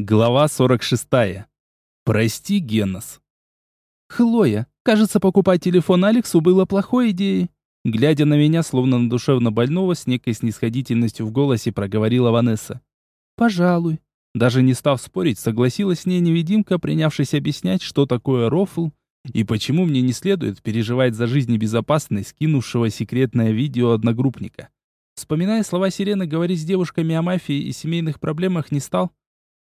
Глава 46. Прости, Генос. Хлоя, кажется, покупать телефон Алексу было плохой идеей. Глядя на меня, словно на душевно больного, с некой снисходительностью в голосе проговорила Ванесса. Пожалуй. Даже не став спорить, согласилась с ней невидимка, принявшись объяснять, что такое рофл и почему мне не следует переживать за жизнь и скинувшего секретное видео одногруппника. Вспоминая слова Сирены, говорить с девушками о мафии и семейных проблемах не стал,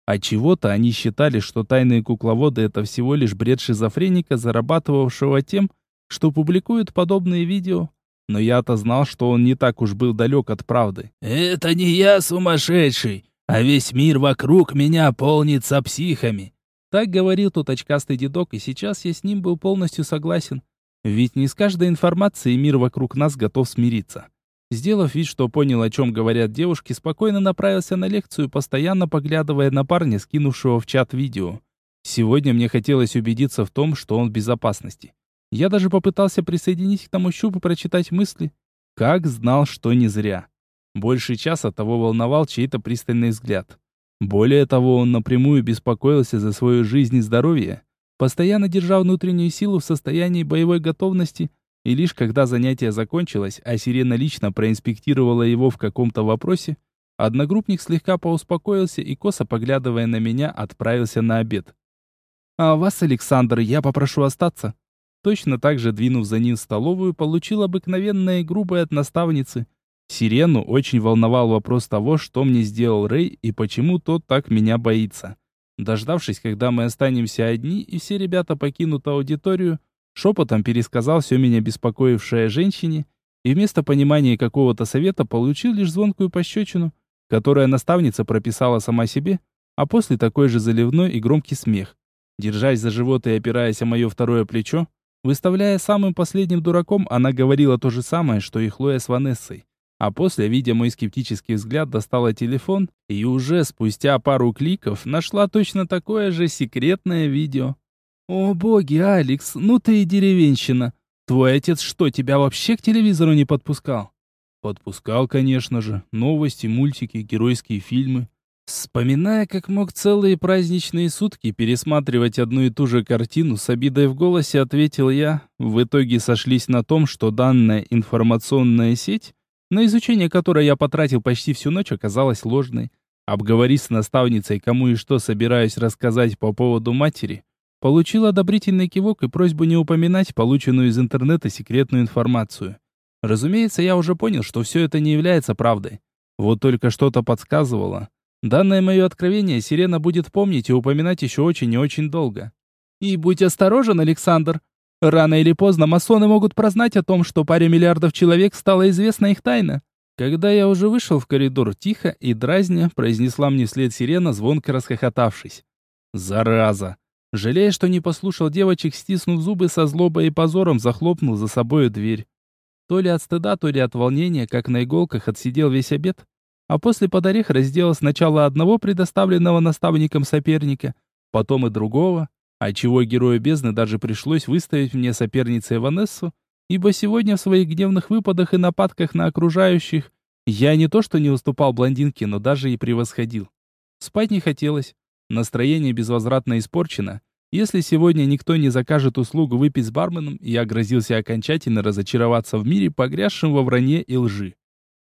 а чего-то они считали, что тайные кукловоды это всего лишь бред шизофреника, зарабатывавшего тем, что публикует подобные видео. Но я-то знал, что он не так уж был далек от правды. «Это не я сумасшедший, а весь мир вокруг меня полнится психами». Так говорил тот очкастый дедок, и сейчас я с ним был полностью согласен. Ведь не с каждой информацией мир вокруг нас готов смириться. Сделав вид, что понял, о чем говорят девушки, спокойно направился на лекцию, постоянно поглядывая на парня, скинувшего в чат видео. Сегодня мне хотелось убедиться в том, что он в безопасности. Я даже попытался присоединить к тому щупу прочитать мысли. Как знал, что не зря. Больше часа того волновал чей-то пристальный взгляд. Более того, он напрямую беспокоился за свою жизнь и здоровье, постоянно держа внутреннюю силу в состоянии боевой готовности, и лишь когда занятие закончилось, а Сирена лично проинспектировала его в каком-то вопросе, одногруппник слегка поуспокоился и, косо поглядывая на меня, отправился на обед. «А вас, Александр, я попрошу остаться». Точно так же, двинув за ним столовую, получил обыкновенное и грубое от наставницы. Сирену очень волновал вопрос того, что мне сделал Рэй и почему тот так меня боится. Дождавшись, когда мы останемся одни и все ребята покинут аудиторию, Шепотом пересказал все меня беспокоившее женщине, и вместо понимания какого-то совета получил лишь звонкую пощечину, которая наставница прописала сама себе, а после такой же заливной и громкий смех. Держась за живот и опираясь о мое второе плечо, выставляя самым последним дураком, она говорила то же самое, что и Хлоя с Ванессой. А после, видя мой скептический взгляд, достала телефон и уже спустя пару кликов нашла точно такое же секретное видео. «О боги, Алекс, ну ты и деревенщина. Твой отец что, тебя вообще к телевизору не подпускал?» «Подпускал, конечно же. Новости, мультики, геройские фильмы». Вспоминая, как мог целые праздничные сутки пересматривать одну и ту же картину, с обидой в голосе ответил я, в итоге сошлись на том, что данная информационная сеть, на изучение которой я потратил почти всю ночь, оказалась ложной. Обговорив с наставницей, кому и что собираюсь рассказать по поводу матери, Получил одобрительный кивок и просьбу не упоминать полученную из интернета секретную информацию. Разумеется, я уже понял, что все это не является правдой. Вот только что-то подсказывало. Данное мое откровение Сирена будет помнить и упоминать еще очень и очень долго. И будь осторожен, Александр. Рано или поздно масоны могут прознать о том, что паре миллиардов человек стала известна их тайна. Когда я уже вышел в коридор тихо и дразня, произнесла мне вслед Сирена, звонко расхохотавшись. «Зараза! Жалея, что не послушал девочек, стиснув зубы со злобой и позором, захлопнул за собою дверь. То ли от стыда, то ли от волнения, как на иголках отсидел весь обед, а после под орех разделал сначала одного предоставленного наставником соперника, потом и другого, отчего герою бездны даже пришлось выставить мне соперницей Ванессу, ибо сегодня в своих гневных выпадах и нападках на окружающих я не то что не уступал блондинке, но даже и превосходил. Спать не хотелось, Настроение безвозвратно испорчено. Если сегодня никто не закажет услугу выпить с барменом, я грозился окончательно разочароваться в мире, погрязшем во вранье и лжи.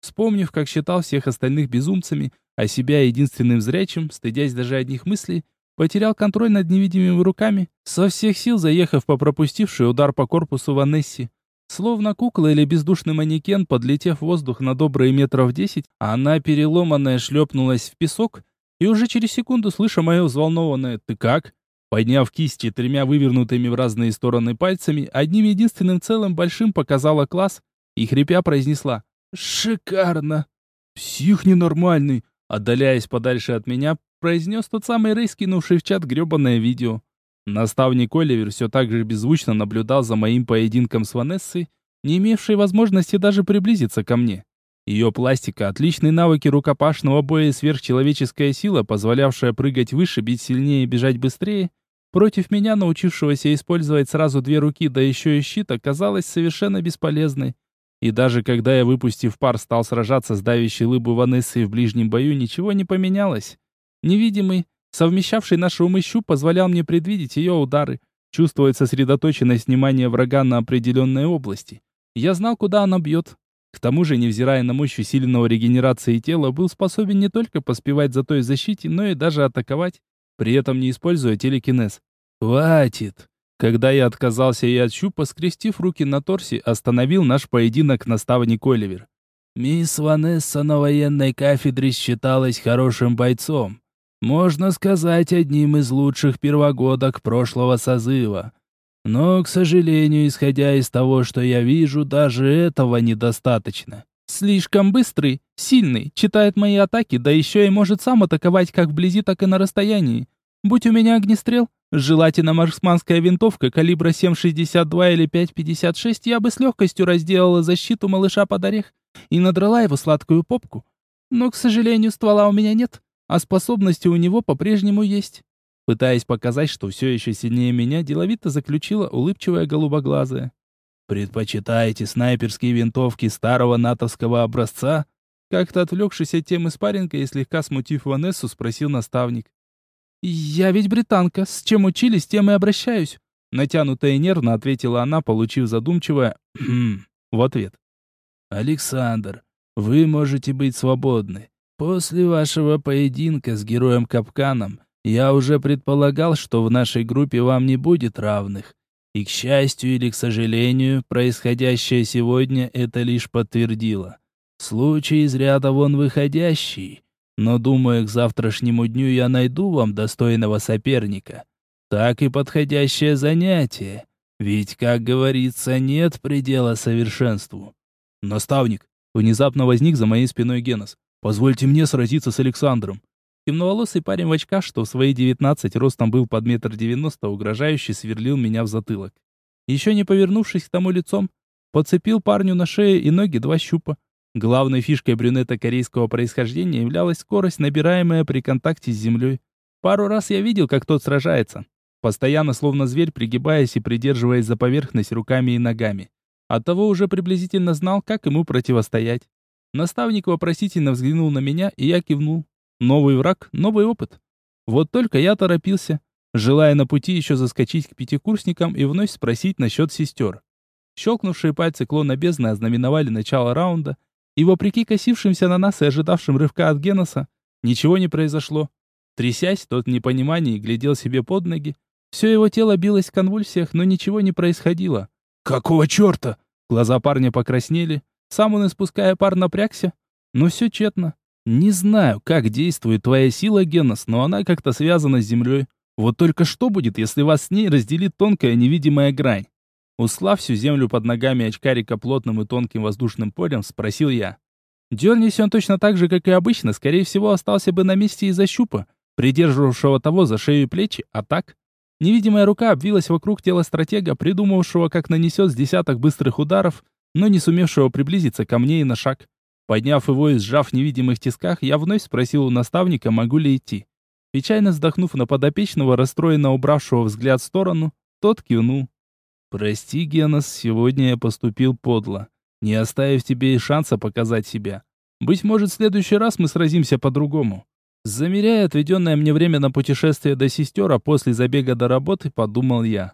Вспомнив, как считал всех остальных безумцами, а себя единственным зрячим, стыдясь даже одних мыслей, потерял контроль над невидимыми руками, со всех сил заехав по пропустивший удар по корпусу Ванесси. Словно кукла или бездушный манекен, подлетев в воздух на добрые метров десять, она переломанная шлепнулась в песок и уже через секунду, слыша мое взволнованное «ты как?», подняв кисти тремя вывернутыми в разные стороны пальцами, одним единственным целым большим показала класс и хрипя произнесла «Шикарно!» «Псих ненормальный!» Отдаляясь подальше от меня, произнес тот самый Рэй, скинувший в чат гребанное видео. Наставник Оливер все так же беззвучно наблюдал за моим поединком с Ванессой, не имевшей возможности даже приблизиться ко мне. Ее пластика, отличные навыки рукопашного боя и сверхчеловеческая сила, позволявшая прыгать выше, бить сильнее и бежать быстрее, против меня, научившегося использовать сразу две руки, да еще и щит, оказалась совершенно бесполезной. И даже когда я, выпустив пар, стал сражаться с давящей лыбу Ванессой в ближнем бою, ничего не поменялось. Невидимый, Совмещавший наши умы щуп позволял мне предвидеть ее удары, чувствовать сосредоточенность внимания врага на определенной области. Я знал, куда она бьет. К тому же, невзирая на мощь усиленного регенерации тела, был способен не только поспевать за той защите, но и даже атаковать, при этом не используя телекинез. «Хватит!» Когда я отказался и от скрестив руки на торсе, остановил наш поединок наставник Оливер. «Мисс Ванесса на военной кафедре считалась хорошим бойцом. Можно сказать, одним из лучших первогодок прошлого созыва. Но, к сожалению, исходя из того, что я вижу, даже этого недостаточно. Слишком быстрый, сильный, читает мои атаки, да еще и может сам атаковать как вблизи, так и на расстоянии. Будь у меня огнестрел, желательно марксманская винтовка калибра 7,62 или 5,56, я бы с легкостью разделала защиту малыша под орех и надрала его сладкую попку. Но, к сожалению, ствола у меня нет, а способности у него по-прежнему есть. Пытаясь показать, что все еще сильнее меня, деловито заключила улыбчивая голубоглазая. «Предпочитаете снайперские винтовки старого натовского образца?» Как-то отвлекшись от темы спарринга и слегка смутив Ванессу, спросил наставник. «Я ведь британка, с чем учились, тем и обращаюсь», натянуто и нервно ответила она, получив задумчивое в ответ. «Александр, вы можете быть свободны. После вашего поединка с героем Капканом я уже предполагал, что в нашей группе вам не будет равных. И к счастью или к сожалению, происходящее сегодня это лишь подтвердило. Случай из ряда вон выходящий. Но думаю, к завтрашнему дню я найду вам достойного соперника. Так и подходящее занятие. Ведь, как говорится, нет предела совершенству. Наставник, внезапно возник за моей спиной Генос. Позвольте мне сразиться с Александром. Темноволосый парень в очках, что в свои девятнадцать ростом был под метр девяносто, угрожающе сверлил меня в затылок. Еще не повернувшись к тому лицом, подцепил парню на шее и ноги два щупа. Главной фишкой брюнета корейского происхождения являлась скорость, набираемая при контакте с землей. Пару раз я видел, как тот сражается, постоянно словно зверь, пригибаясь и придерживаясь за поверхность руками и ногами. Оттого уже приблизительно знал, как ему противостоять. Наставник вопросительно взглянул на меня, и я кивнул. Новый враг, новый опыт. Вот только я торопился, желая на пути еще заскочить к пятикурсникам и вновь спросить насчет сестер. Щелкнувшие пальцы клона бездны ознаменовали начало раунда, и вопреки косившимся на нас и ожидавшим рывка от Геноса, ничего не произошло. Трясясь, тот в непонимании глядел себе под ноги. Все его тело билось в конвульсиях, но ничего не происходило. «Какого черта?» Глаза парня покраснели. Сам он, испуская пар, напрягся. Но все тщетно. Не знаю, как действует твоя сила, Генос, но она как-то связана с землей. Вот только что будет, если вас с ней разделит тонкая невидимая грань? Услав всю землю под ногами очкарика плотным и тонким воздушным полем, спросил я. Дернись он точно так же, как и обычно, скорее всего, остался бы на месте из-за щупа, придерживавшего того за шею и плечи, а так... Невидимая рука обвилась вокруг тела стратега, придумавшего, как нанесет с десяток быстрых ударов, но не сумевшего приблизиться ко мне и на шаг. Подняв его и сжав в невидимых тисках, я вновь спросил у наставника, могу ли идти. Печально вздохнув на подопечного, расстроенно убравшего взгляд в сторону, тот кивнул. «Прости, Генос, сегодня я поступил подло, не оставив тебе и шанса показать себя. Быть может, в следующий раз мы сразимся по-другому». Замеряя отведенное мне время на путешествие до сестер, а после забега до работы, подумал я.